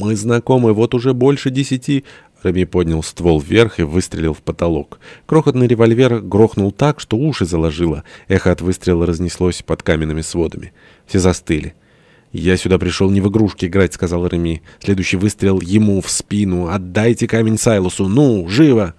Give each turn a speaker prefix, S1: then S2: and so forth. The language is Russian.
S1: Мы знакомы вот уже больше десяти...» Рами поднял ствол вверх и выстрелил в потолок. Крохотный револьвер грохнул так, что уши заложило. Эхо от выстрела разнеслось под каменными сводами. Все застыли. «Я сюда пришел не в игрушки играть», — сказал Реми. Следующий выстрел ему в спину. «Отдайте камень Сайлосу. Ну, живо!»